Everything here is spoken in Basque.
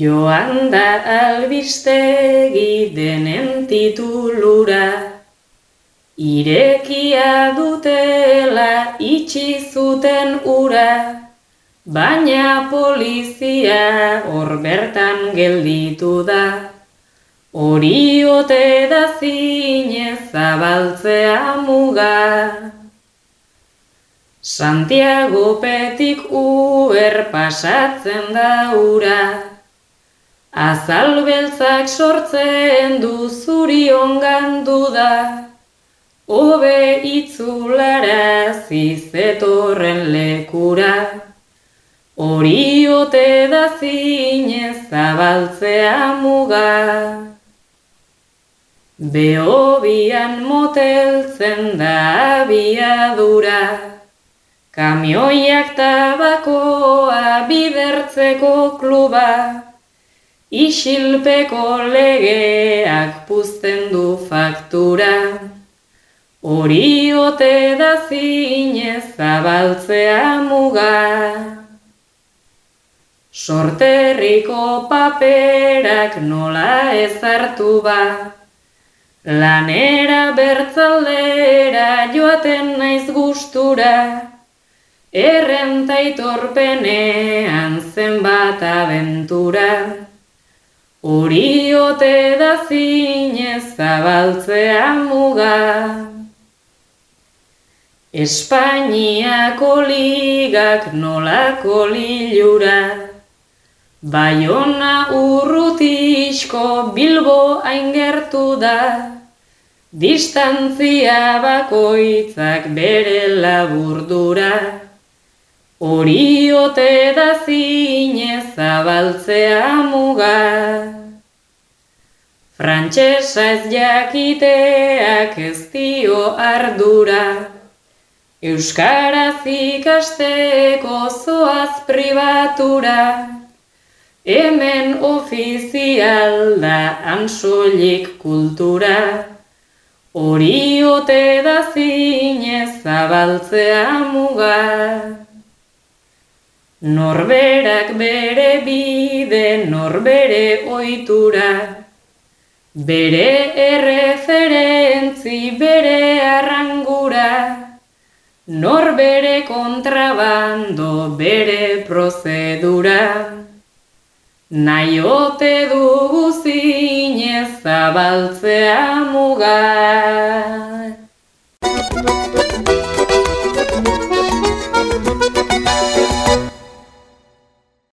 Joan da albistegi denen titulura, Irekia dutela itxi zuten ura, baina polizia hor bertan gelditu da. Hori ote da zine zabaltzea muga. Santiago petik uer pasatzen da ura, Azal beltzak sortzen du zuri ongan da, Obe itzulara zizetorren lekura, Hori ote da zinez zabaltzea muga. Behobian moteltzen da abiadura, Kamioiak tabakoa bidertzeko kluba, Isilpeko legeak puzten du faktura, Hori ote da zinez zabaltzea muga. Sorterriko paperak nola ezartu ba, Lanera bertzaldera joaten naiz gustura, Errenta itorpenean zenbat abentura, Hori ote da zinez zabaltzea muga. Espainiako ligak nolako lilura, Baiona urrutizko bilbo aingertu da, Distantzia bakoitzak bere laburdura, Hori ote da zinez zabaltzea muga. Frantxesa ez jakiteak ez dio ardura, Euskaraz ikasteko zoaz pribatura, hemen ofizial da ansolik kultura, hori ote da zinez zabaltzea muga. Norberak bere bide, norbere oitura, bere erreferentzi, bere arrangura, Nor bere kontrabando bere prozedura, nahi ote dugu zinez zabaltzea mugar.